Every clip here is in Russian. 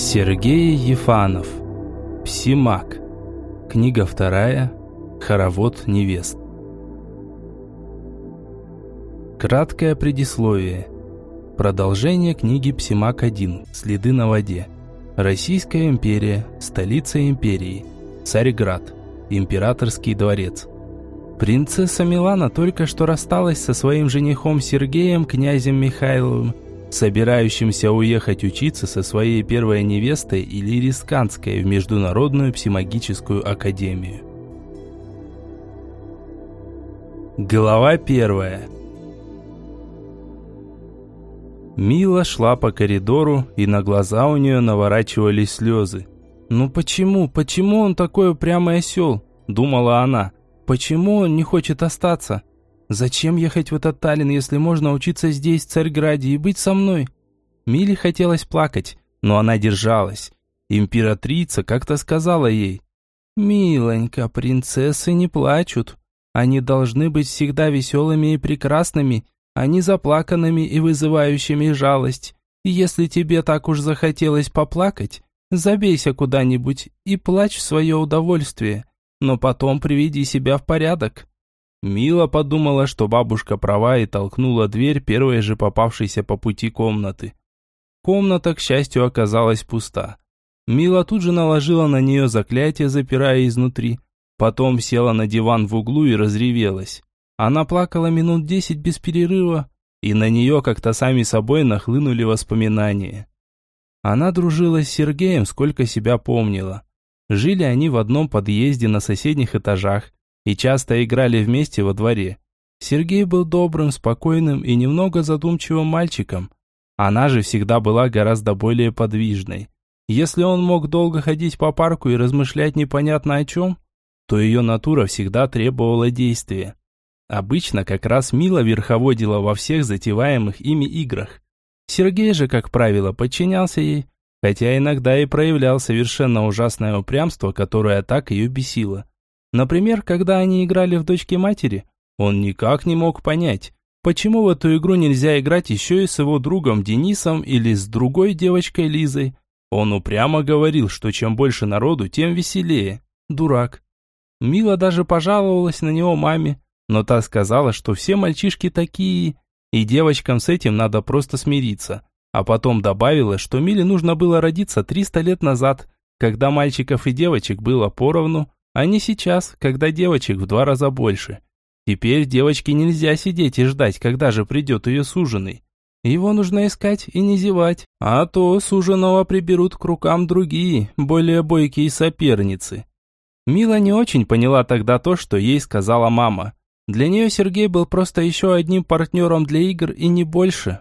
Сергей Ефанов. Псимак. Книга вторая. Хоровод невест. Краткое предисловие. Продолжение книги Псимак-1. Следы на воде. Российская империя. Столица империи. Царьград. Императорский дворец. Принцесса Милана только что рассталась со своим женихом Сергеем, князем Михайловым, собирающимся уехать учиться со своей первой невестой Иллирисканской в Международную псимагическую академию. Глава первая Мила шла по коридору, и на глаза у нее наворачивались слезы. «Ну почему, почему он такой упрямый осел?» – думала она. «Почему он не хочет остаться?» Зачем ехать в этот Таллин, если можно учиться здесь, в Царьграде, и быть со мной? Миле хотелось плакать, но она держалась. Императрица как-то сказала ей, «Миленька, принцессы не плачут. Они должны быть всегда веселыми и прекрасными, а не заплаканными и вызывающими жалость. И если тебе так уж захотелось поплакать, забейся куда-нибудь и плачь в свое удовольствие, но потом приведи себя в порядок». Мила подумала, что бабушка права и толкнула дверь первой же попавшейся по пути комнаты. Комната, к счастью, оказалась пуста. Мила тут же наложила на нее заклятие, запирая изнутри. Потом села на диван в углу и разревелась. Она плакала минут десять без перерыва, и на нее как-то сами собой нахлынули воспоминания. Она дружила с Сергеем, сколько себя помнила. Жили они в одном подъезде на соседних этажах, и часто играли вместе во дворе. Сергей был добрым, спокойным и немного задумчивым мальчиком. Она же всегда была гораздо более подвижной. Если он мог долго ходить по парку и размышлять непонятно о чем, то ее натура всегда требовала действия. Обычно как раз Мила верховодила во всех затеваемых ими играх. Сергей же, как правило, подчинялся ей, хотя иногда и проявлял совершенно ужасное упрямство, которое так ее бесило. Например, когда они играли в дочки матери, он никак не мог понять, почему в эту игру нельзя играть еще и с его другом Денисом или с другой девочкой Лизой. Он упрямо говорил, что чем больше народу, тем веселее. Дурак. Мила даже пожаловалась на него маме, но та сказала, что все мальчишки такие, и девочкам с этим надо просто смириться. А потом добавила, что Миле нужно было родиться 300 лет назад, когда мальчиков и девочек было поровну, а не сейчас, когда девочек в два раза больше. Теперь девочке нельзя сидеть и ждать, когда же придет ее суженый. Его нужно искать и не зевать, а то суженого приберут к рукам другие, более бойкие соперницы. Мила не очень поняла тогда то, что ей сказала мама. Для нее Сергей был просто еще одним партнером для игр и не больше.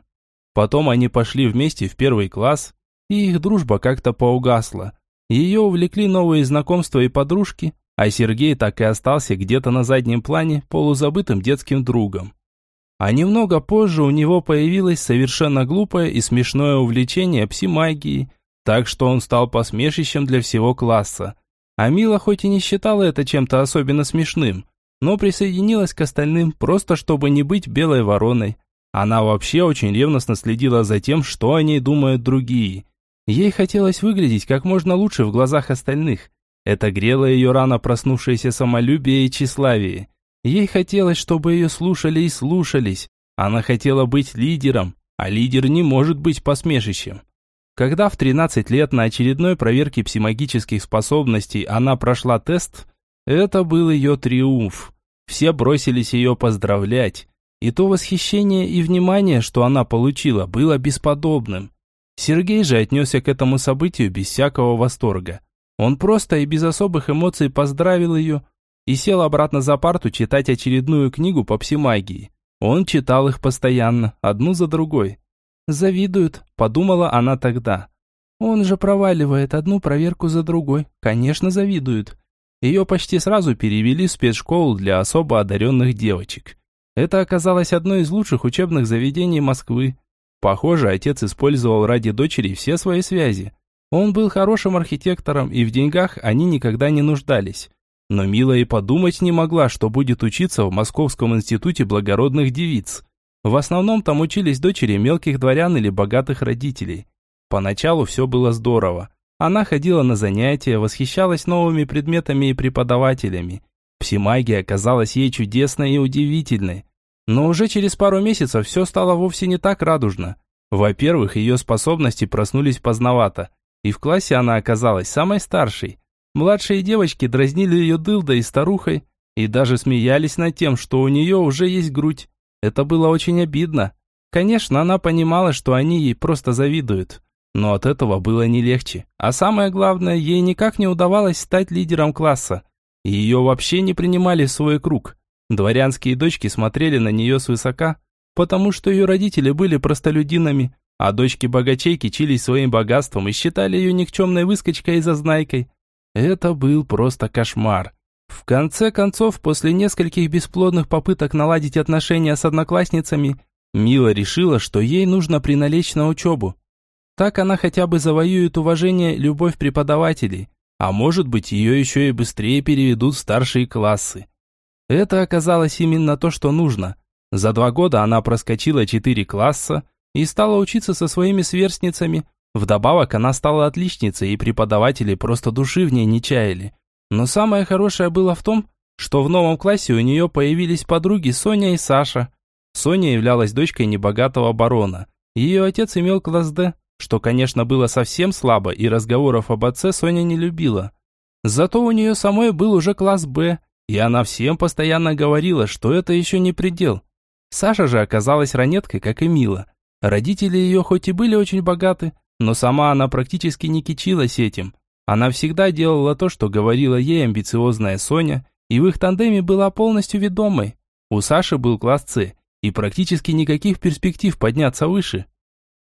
Потом они пошли вместе в первый класс, и их дружба как-то поугасла. Ее увлекли новые знакомства и подружки, а Сергей так и остался где-то на заднем плане полузабытым детским другом. А немного позже у него появилось совершенно глупое и смешное увлечение псимагией, так что он стал посмешищем для всего класса. А Мила хоть и не считала это чем-то особенно смешным, но присоединилась к остальным просто чтобы не быть белой вороной. Она вообще очень ревностно следила за тем, что о ней думают другие. Ей хотелось выглядеть как можно лучше в глазах остальных, это грело ее рано проснувшееся самолюбие и тщеславие. Ей хотелось, чтобы ее слушали и слушались. Она хотела быть лидером, а лидер не может быть посмешищем. Когда в 13 лет на очередной проверке псимагических способностей она прошла тест, это был ее триумф. Все бросились ее поздравлять. И то восхищение и внимание, что она получила, было бесподобным. Сергей же отнесся к этому событию без всякого восторга. Он просто и без особых эмоций поздравил ее и сел обратно за парту читать очередную книгу по псимагии. Он читал их постоянно, одну за другой. «Завидуют», – подумала она тогда. «Он же проваливает одну проверку за другой. Конечно, завидуют». Ее почти сразу перевели в спецшколу для особо одаренных девочек. Это оказалось одно из лучших учебных заведений Москвы. Похоже, отец использовал ради дочери все свои связи. Он был хорошим архитектором, и в деньгах они никогда не нуждались. Но Мила и подумать не могла, что будет учиться в Московском институте благородных девиц. В основном там учились дочери мелких дворян или богатых родителей. Поначалу все было здорово. Она ходила на занятия, восхищалась новыми предметами и преподавателями. Псимагия казалась ей чудесной и удивительной. Но уже через пару месяцев все стало вовсе не так радужно. Во-первых, ее способности проснулись поздновато, и в классе она оказалась самой старшей. Младшие девочки дразнили ее дылдой и старухой, и даже смеялись над тем, что у нее уже есть грудь. Это было очень обидно. Конечно, она понимала, что они ей просто завидуют. Но от этого было не легче. А самое главное, ей никак не удавалось стать лидером класса. Ее вообще не принимали в свой круг. Дворянские дочки смотрели на нее свысока, потому что ее родители были простолюдинами, а дочки богачей кичились своим богатством и считали ее никчемной выскочкой и зазнайкой. Это был просто кошмар. В конце концов, после нескольких бесплодных попыток наладить отношения с одноклассницами, Мила решила, что ей нужно приналечь на учебу. Так она хотя бы завоюет уважение любовь преподавателей, а может быть ее еще и быстрее переведут в старшие классы. Это оказалось именно то, что нужно. За два года она проскочила четыре класса и стала учиться со своими сверстницами. Вдобавок она стала отличницей, и преподаватели просто души в ней не чаяли. Но самое хорошее было в том, что в новом классе у нее появились подруги Соня и Саша. Соня являлась дочкой небогатого барона. Ее отец имел класс «Д», что, конечно, было совсем слабо, и разговоров об отце Соня не любила. Зато у нее самой был уже класс «Б», и она всем постоянно говорила, что это еще не предел. Саша же оказалась ранеткой, как и Мила. Родители ее хоть и были очень богаты, но сама она практически не кичилась этим. Она всегда делала то, что говорила ей амбициозная Соня, и в их тандеме была полностью ведомой. У Саши был класс «С», и практически никаких перспектив подняться выше.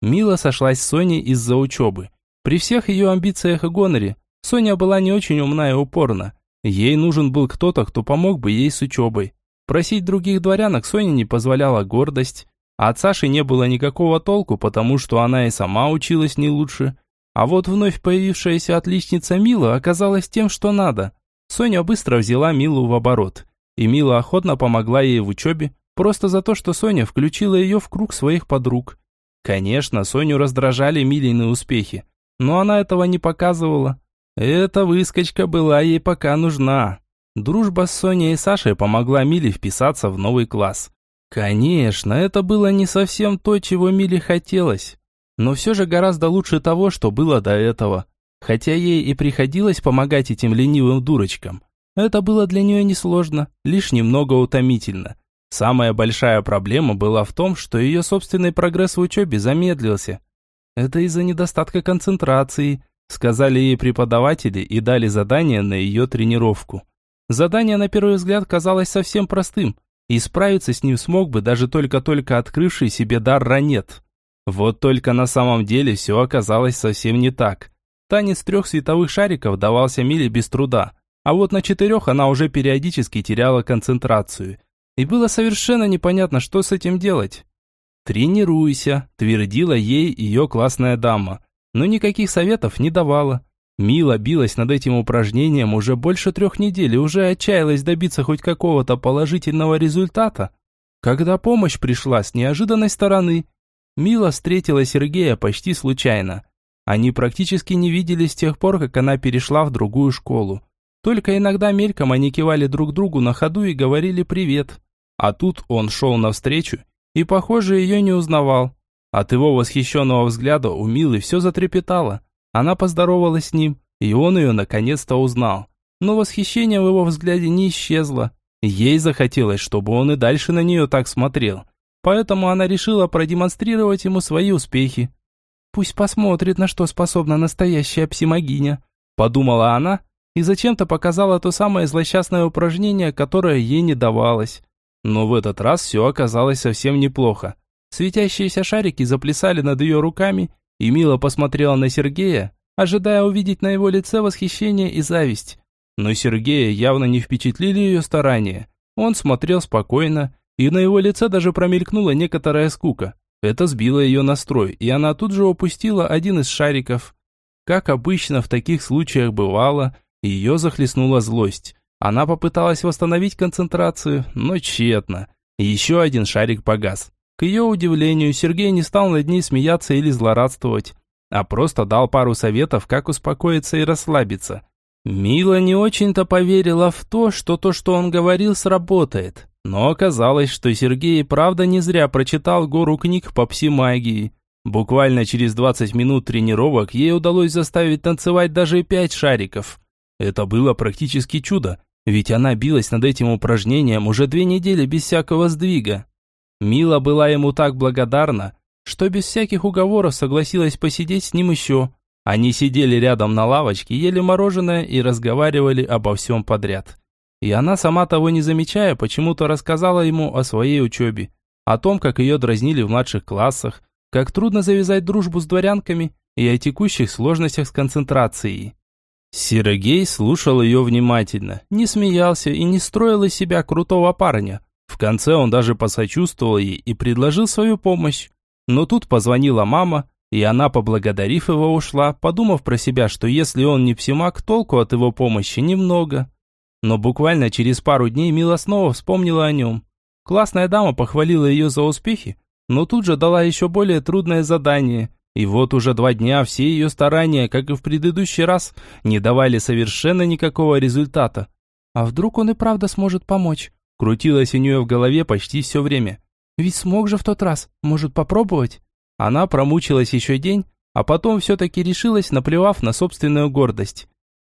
Мила сошлась с Соней из-за учебы. При всех ее амбициях и гоноре, Соня была не очень умна и упорна. Ей нужен был кто-то, кто помог бы ей с учебой. Просить других дворянок Соне не позволяла гордость, а от Саши не было никакого толку, потому что она и сама училась не лучше. А вот вновь появившаяся отличница Мила оказалась тем, что надо. Соня быстро взяла Милу в оборот, и Мила охотно помогла ей в учебе, просто за то, что Соня включила ее в круг своих подруг. Конечно, Соню раздражали Милины успехи, но она этого не показывала. Эта выскочка была ей пока нужна. Дружба с Соней и Сашей помогла Миле вписаться в новый класс. Конечно, это было не совсем то, чего Миле хотелось, но все же гораздо лучше того, что было до этого. Хотя ей и приходилось помогать этим ленивым дурочкам. Это было для нее несложно, лишь немного утомительно. Самая большая проблема была в том, что ее собственный прогресс в учебе замедлился. Это из-за недостатка концентрации, сказали ей преподаватели и дали задание на ее тренировку. Задание на первый взгляд казалось совсем простым, и справиться с ним смог бы даже только-только открывший себе дар ранет. Вот только на самом деле все оказалось совсем не так. Танец трех световых шариков давался Миле без труда, а вот на четырех она уже периодически теряла концентрацию – и было совершенно непонятно, что с этим делать. «Тренируйся», – твердила ей ее классная дама, но никаких советов не давала. Мила билась над этим упражнением уже больше трех недель и уже отчаялась добиться хоть какого-то положительного результата. Когда помощь пришла с неожиданной стороны, Мила встретила Сергея почти случайно. Они практически не виделись с тех пор, как она перешла в другую школу. Только иногда мельком они кивали друг другу на ходу и говорили «привет». А тут он шел навстречу и, похоже, ее не узнавал. От его восхищенного взгляда у Милы все затрепетало. Она поздоровалась с ним, и он ее наконец-то узнал. Но восхищение в его взгляде не исчезло. Ей захотелось, чтобы он и дальше на нее так смотрел. Поэтому она решила продемонстрировать ему свои успехи. «Пусть посмотрит, на что способна настоящая псимогиня», подумала она и зачем-то показала то самое злосчастное упражнение, которое ей не давалось. Но в этот раз все оказалось совсем неплохо. Светящиеся шарики заплясали над ее руками, и Мила посмотрела на Сергея, ожидая увидеть на его лице восхищение и зависть. Но Сергея явно не впечатлили ее старания. Он смотрел спокойно, и на его лице даже промелькнула некоторая скука. Это сбило ее настрой, и она тут же опустила один из шариков. Как обычно в таких случаях бывало, ее захлестнула злость. Она попыталась восстановить концентрацию, но тщетно. Еще один шарик погас. К ее удивлению, Сергей не стал над ней смеяться или злорадствовать. а просто дал пару советов, как успокоиться и расслабиться. Мила не очень-то поверила в то, что то, что он говорил, сработает. Но оказалось, что Сергей правда не зря прочитал гору книг по псимагии. Буквально через 20 минут тренировок ей удалось заставить танцевать даже пять шариков. Это было практически чудо, ведь она билась над этим упражнением уже две недели без всякого сдвига. Мила была ему так благодарна, что без всяких уговоров согласилась посидеть с ним еще. Они сидели рядом на лавочке, ели мороженое и разговаривали обо всем подряд. И она, сама того не замечая, почему-то рассказала ему о своей учебе, о том, как ее дразнили в младших классах, как трудно завязать дружбу с дворянками и о текущих сложностях с концентрацией. Сергей слушал ее внимательно, не смеялся и не строил из себя крутого парня. В конце он даже посочувствовал ей и предложил свою помощь. Но тут позвонила мама, и она, поблагодарив его, ушла, подумав про себя, что если он не псимак, толку от его помощи немного. Но буквально через пару дней Мила снова вспомнила о нем. Классная дама похвалила ее за успехи, но тут же дала еще более трудное задание. И вот уже два дня все ее старания, как и в предыдущий раз, не давали совершенно никакого результата. А вдруг он и правда сможет помочь? Крутилось у нее в голове почти все время. Ведь смог же в тот раз, может попробовать? Она промучилась еще день, а потом все-таки решилась, наплевав на собственную гордость.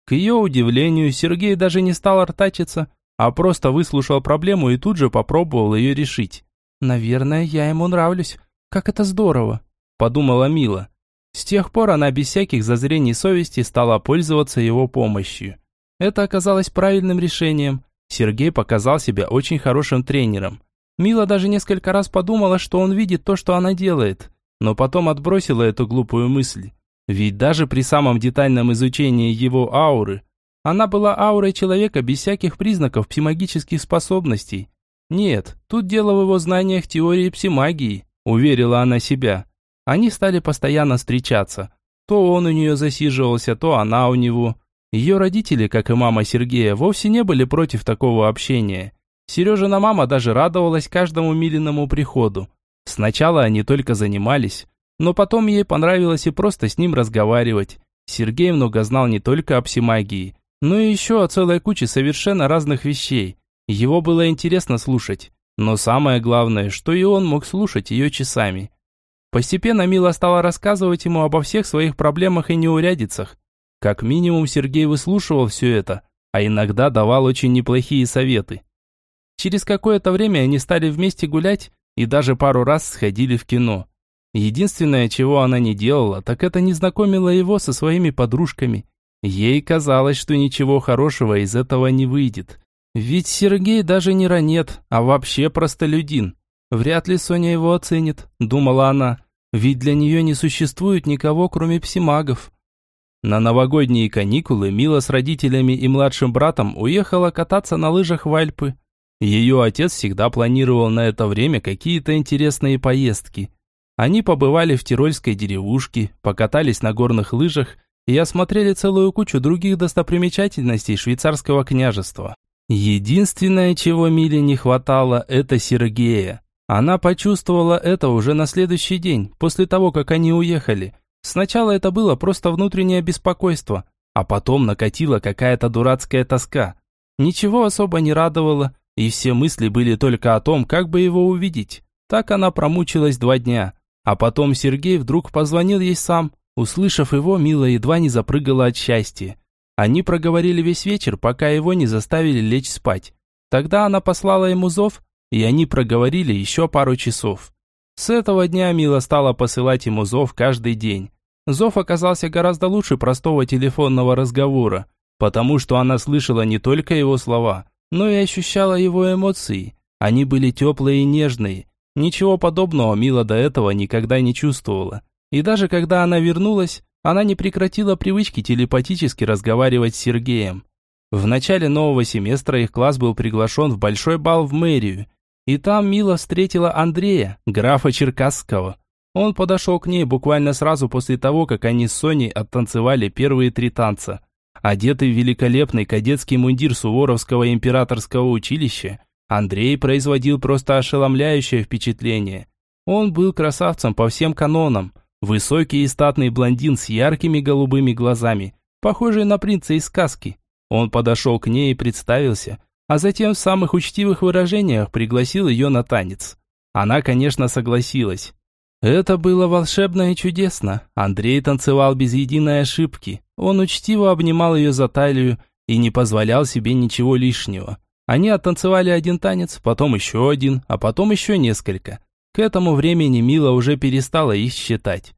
К ее удивлению, Сергей даже не стал артачиться, а просто выслушал проблему и тут же попробовал ее решить. «Наверное, я ему нравлюсь. Как это здорово!» – подумала Мила. С тех пор она без всяких зазрений совести стала пользоваться его помощью. Это оказалось правильным решением. Сергей показал себя очень хорошим тренером. Мила даже несколько раз подумала, что он видит то, что она делает, но потом отбросила эту глупую мысль. Ведь даже при самом детальном изучении его ауры, она была аурой человека без всяких признаков псимагических способностей. Нет, тут дело в его знаниях теории псимагии, уверила она себя. Они стали постоянно встречаться. То он у нее засиживался, то она у него. Ее родители, как и мама Сергея, вовсе не были против такого общения. Сережина мама даже радовалась каждому Милиному приходу. Сначала они только занимались, но потом ей понравилось и просто с ним разговаривать. Сергей много знал не только о псимагии, но и еще о целой куче совершенно разных вещей. Его было интересно слушать, но самое главное, что и он мог слушать ее часами. Постепенно Мила стала рассказывать ему обо всех своих проблемах и неурядицах. Как минимум Сергей выслушивал все это, а иногда давал очень неплохие советы. Через какое-то время они стали вместе гулять и даже пару раз сходили в кино. Единственное, чего она не делала, так это не знакомила его со своими подружками. Ей казалось, что ничего хорошего из этого не выйдет. Ведь Сергей даже не ранет, а вообще простолюдин. Вряд ли Соня его оценит, думала она. Ведь для нее не существует никого, кроме псимагов. На новогодние каникулы Мила с родителями и младшим братом уехала кататься на лыжах в Альпы. Ее отец всегда планировал на это время какие-то интересные поездки. Они побывали в тирольской деревушке, покатались на горных лыжах и осмотрели целую кучу других достопримечательностей швейцарского княжества. Единственное, чего Миле не хватало, это Сергея. Она почувствовала это уже на следующий день, после того, как они уехали. Сначала это было просто внутреннее беспокойство, а потом накатила какая-то дурацкая тоска. Ничего особо не радовало, и все мысли были только о том, как бы его увидеть. Так она промучилась два дня. А потом Сергей вдруг позвонил ей сам. Услышав его, Мила едва не запрыгала от счастья. Они проговорили весь вечер, пока его не заставили лечь спать. Тогда она послала ему зов, и они проговорили еще пару часов. С этого дня Мила стала посылать ему зов каждый день. Зов оказался гораздо лучше простого телефонного разговора, потому что она слышала не только его слова, но и ощущала его эмоции. Они были теплые и нежные. Ничего подобного Мила до этого никогда не чувствовала. И даже когда она вернулась, она не прекратила привычки телепатически разговаривать с Сергеем. В начале нового семестра их класс был приглашен в большой бал в мэрию, и там Мила встретила Андрея, графа Черкасского. Он подошел к ней буквально сразу после того, как они с Соней оттанцевали первые три танца. Одетый в великолепный кадетский мундир Суворовского императорского училища, Андрей производил просто ошеломляющее впечатление. Он был красавцем по всем канонам. Высокий и статный блондин с яркими голубыми глазами, похожий на принца из сказки. Он подошел к ней и представился, а затем в самых учтивых выражениях пригласил ее на танец. Она, конечно, согласилась. Это было волшебно и чудесно. Андрей танцевал без единой ошибки. Он учтиво обнимал ее за талию и не позволял себе ничего лишнего. Они оттанцевали один танец, потом еще один, а потом еще несколько. К этому времени Мила уже перестала их считать.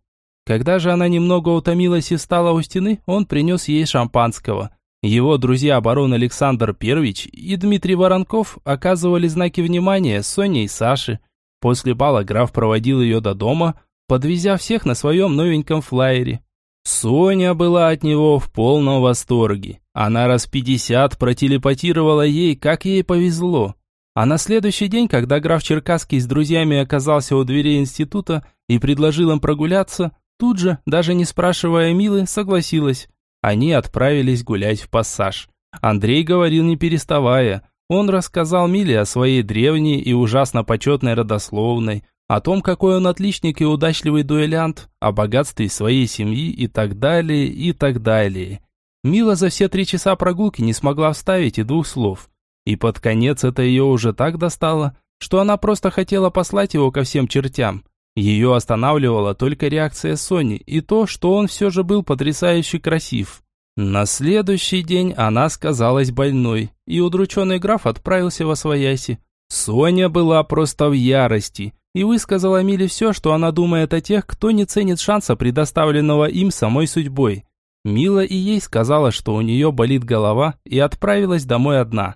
Когда же она немного утомилась и встала у стены, он принес ей шампанского. Его друзья барон Александр Первич и Дмитрий Воронков оказывали знаки внимания Соне и Саше. После бала граф проводил ее до дома, подвезя всех на своем новеньком флайере. Соня была от него в полном восторге. Она раз пятьдесят протелепатировала ей, как ей повезло. А на следующий день, когда граф Черкасский с друзьями оказался у дверей института и предложил им прогуляться, тут же, даже не спрашивая Милы, согласилась. Они отправились гулять в пассаж. Андрей говорил не переставая. Он рассказал Миле о своей древней и ужасно почетной родословной, о том, какой он отличник и удачливый дуэлянт, о богатстве своей семьи и так далее, и так далее. Мила за все три часа прогулки не смогла вставить и двух слов. И под конец это ее уже так достало, что она просто хотела послать его ко всем чертям. Ее останавливала только реакция Сони и то, что он все же был потрясающе красив. На следующий день она сказалась больной, и удрученный граф отправился во свояси. Соня была просто в ярости и высказала Миле все, что она думает о тех, кто не ценит шанса, предоставленного им самой судьбой. Мила и ей сказала, что у нее болит голова, и отправилась домой одна.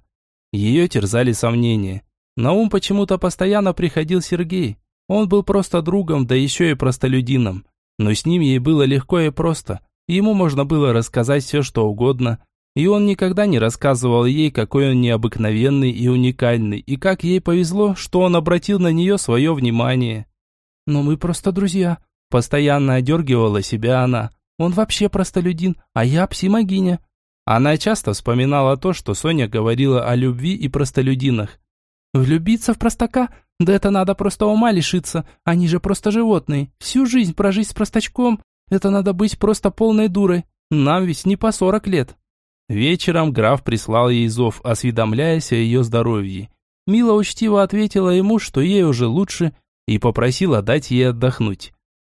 Ее терзали сомнения. На ум почему-то постоянно приходил Сергей. Он был просто другом, да еще и простолюдином. Но с ним ей было легко и просто. Ему можно было рассказать все, что угодно. И он никогда не рассказывал ей, какой он необыкновенный и уникальный, и как ей повезло, что он обратил на нее свое внимание. «Но мы просто друзья», – постоянно одергивала себя она. «Он вообще простолюдин, а я псимогиня». Она часто вспоминала то, что Соня говорила о любви и простолюдинах. «Влюбиться в простака? Да это надо просто ума лишиться, они же просто животные. Всю жизнь прожить с простачком? Это надо быть просто полной дурой. Нам ведь не по сорок лет». Вечером граф прислал ей зов, осведомляясь о ее здоровье. Мила учтиво ответила ему, что ей уже лучше, и попросила дать ей отдохнуть.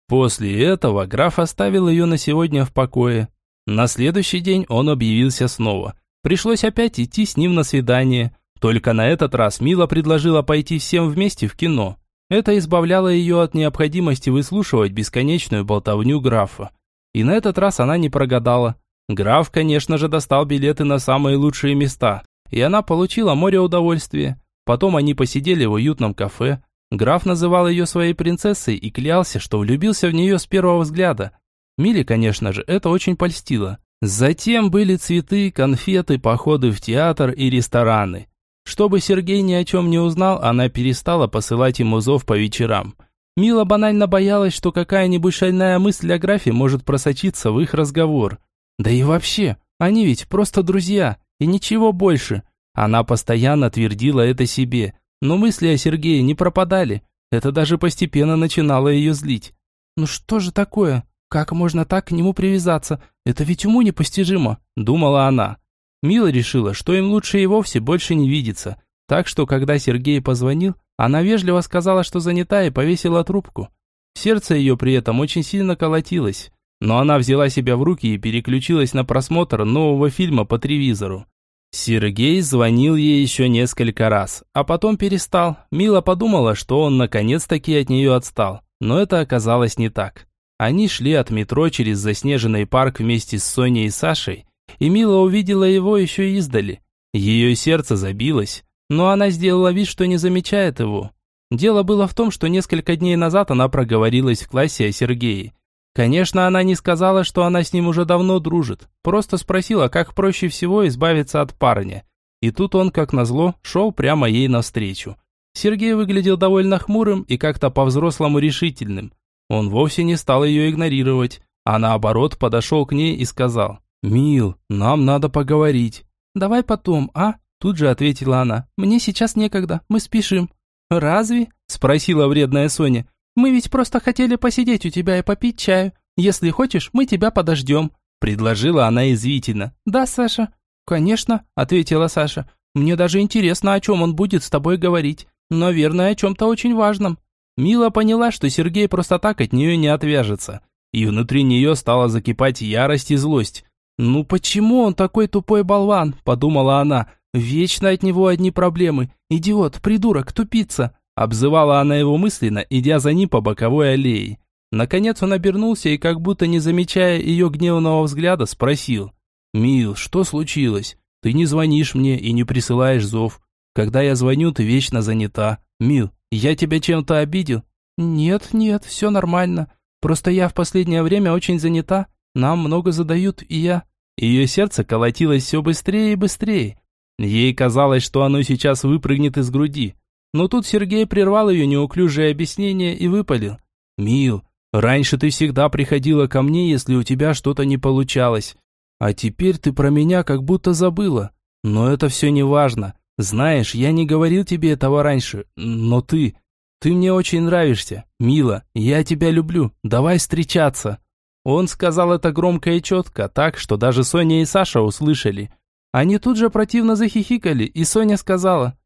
После этого граф оставил ее на сегодня в покое. На следующий день он объявился снова. Пришлось опять идти с ним на свидание. Только на этот раз Мила предложила пойти всем вместе в кино. Это избавляло ее от необходимости выслушивать бесконечную болтовню графа. И на этот раз она не прогадала. Граф, конечно же, достал билеты на самые лучшие места, и она получила море удовольствия. Потом они посидели в уютном кафе. Граф называл ее своей принцессой и клялся, что влюбился в нее с первого взгляда. Миле, конечно же, это очень польстило. Затем были цветы, конфеты, походы в театр и рестораны. Чтобы Сергей ни о чем не узнал, она перестала посылать ему зов по вечерам. Мила банально боялась, что какая-нибудь шальная мысль о графе может просочиться в их разговор. Да и вообще, они ведь просто друзья, и ничего больше. Она постоянно твердила это себе, но мысли о Сергее не пропадали. Это даже постепенно начинало ее злить. «Ну что же такое? Как можно так к нему привязаться? Это ведь уму непостижимо», – думала она. Мила решила, что им лучше и вовсе больше не видеться. Так что, когда Сергей позвонил, она вежливо сказала, что занята и повесила трубку. Сердце ее при этом очень сильно колотилось. Но она взяла себя в руки и переключилась на просмотр нового фильма по телевизору. Сергей звонил ей еще несколько раз, а потом перестал. Мила подумала, что он наконец-таки от нее отстал. Но это оказалось не так. Они шли от метро через заснеженный парк вместе с Соней и Сашей, и Мила увидела его еще издали. Ее сердце забилось, но она сделала вид, что не замечает его. Дело было в том, что несколько дней назад она проговорилась в классе о Сергее. Конечно, она не сказала, что она с ним уже давно дружит, просто спросила, как проще всего избавиться от парня. И тут он, как назло, шел прямо ей навстречу. Сергей выглядел довольно хмурым и как-то по-взрослому решительным. Он вовсе не стал ее игнорировать, а наоборот подошел к ней и сказал, «Мил, нам надо поговорить». «Давай потом, а?» Тут же ответила она, «Мне сейчас некогда, мы спешим». «Разве?» – спросила вредная Соня. Мы ведь просто хотели посидеть у тебя и попить чаю. Если хочешь, мы тебя подождем», – предложила она извительно. «Да, Саша?» «Конечно», – ответила Саша. «Мне даже интересно, о чем он будет с тобой говорить. Наверное, о чем-то очень важном». Мила поняла, что Сергей просто так от нее не отвяжется. И внутри нее стала закипать ярость и злость. «Ну почему он такой тупой болван?» – подумала она. «Вечно от него одни проблемы. Идиот, придурок, тупица!» Обзывала она его мысленно, идя за ним по боковой аллее. Наконец он обернулся и, как будто не замечая ее гневного взгляда, спросил. «Мил, что случилось? Ты не звонишь мне и не присылаешь зов. Когда я звоню, ты вечно занята. Мил, я тебя чем-то обидел?» «Нет, нет, все нормально. Просто я в последнее время очень занята. Нам много задают, и я...» Ее сердце колотилось все быстрее и быстрее. Ей казалось, что оно сейчас выпрыгнет из груди. Но тут Сергей прервал ее неуклюжее объяснение и выпалил. «Мил, раньше ты всегда приходила ко мне, если у тебя что-то не получалось. А теперь ты про меня как будто забыла. Но это все не важно. Знаешь, я не говорил тебе этого раньше, но ты... Ты мне очень нравишься, мила, я тебя люблю, давай встречаться». Он сказал это громко и четко, так, что даже Соня и Саша услышали. Они тут же противно захихикали, и Соня сказала,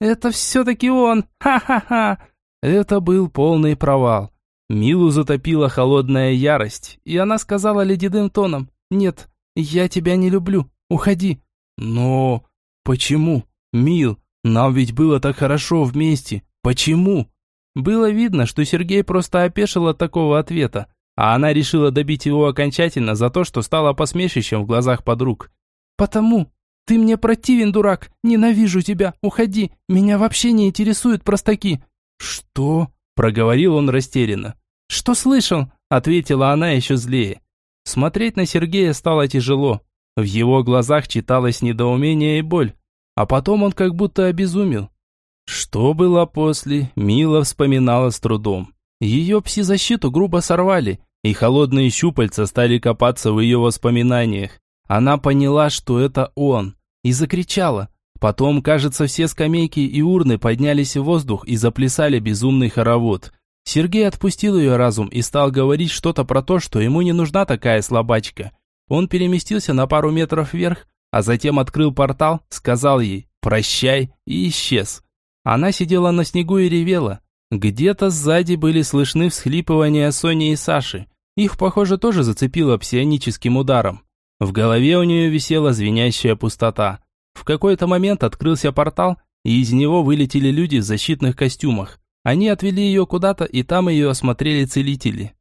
«Это все-таки он! Ха-ха-ха!» Это был полный провал. Милу затопила холодная ярость, и она сказала ледяным тоном, «Нет, я тебя не люблю, уходи». «Но почему?» «Мил, нам ведь было так хорошо вместе. Почему?» Было видно, что Сергей просто опешил от такого ответа, а она решила добить его окончательно за то, что стала посмешищем в глазах подруг. «Потому. Ты мне противен, дурак. Ненавижу тебя. Уходи. Меня вообще не интересуют простаки». «Что?» – проговорил он растерянно. «Что слышал?» – ответила она еще злее. Смотреть на Сергея стало тяжело. В его глазах читалось недоумение и боль. А потом он как будто обезумел. Что было после, Мила вспоминала с трудом. Ее пси-защиту грубо сорвали, и холодные щупальца стали копаться в ее воспоминаниях. Она поняла, что это он, и закричала. Потом, кажется, все скамейки и урны поднялись в воздух и заплясали безумный хоровод. Сергей отпустил ее разум и стал говорить что-то про то, что ему не нужна такая слабачка. Он переместился на пару метров вверх, а затем открыл портал, сказал ей «прощай» и исчез. Она сидела на снегу и ревела. Где-то сзади были слышны всхлипывания Сони и Саши. Их, похоже, тоже зацепило псионическим ударом. В голове у нее висела звенящая пустота. В какой-то момент открылся портал, и из него вылетели люди в защитных костюмах. Они отвели ее куда-то, и там ее осмотрели целители.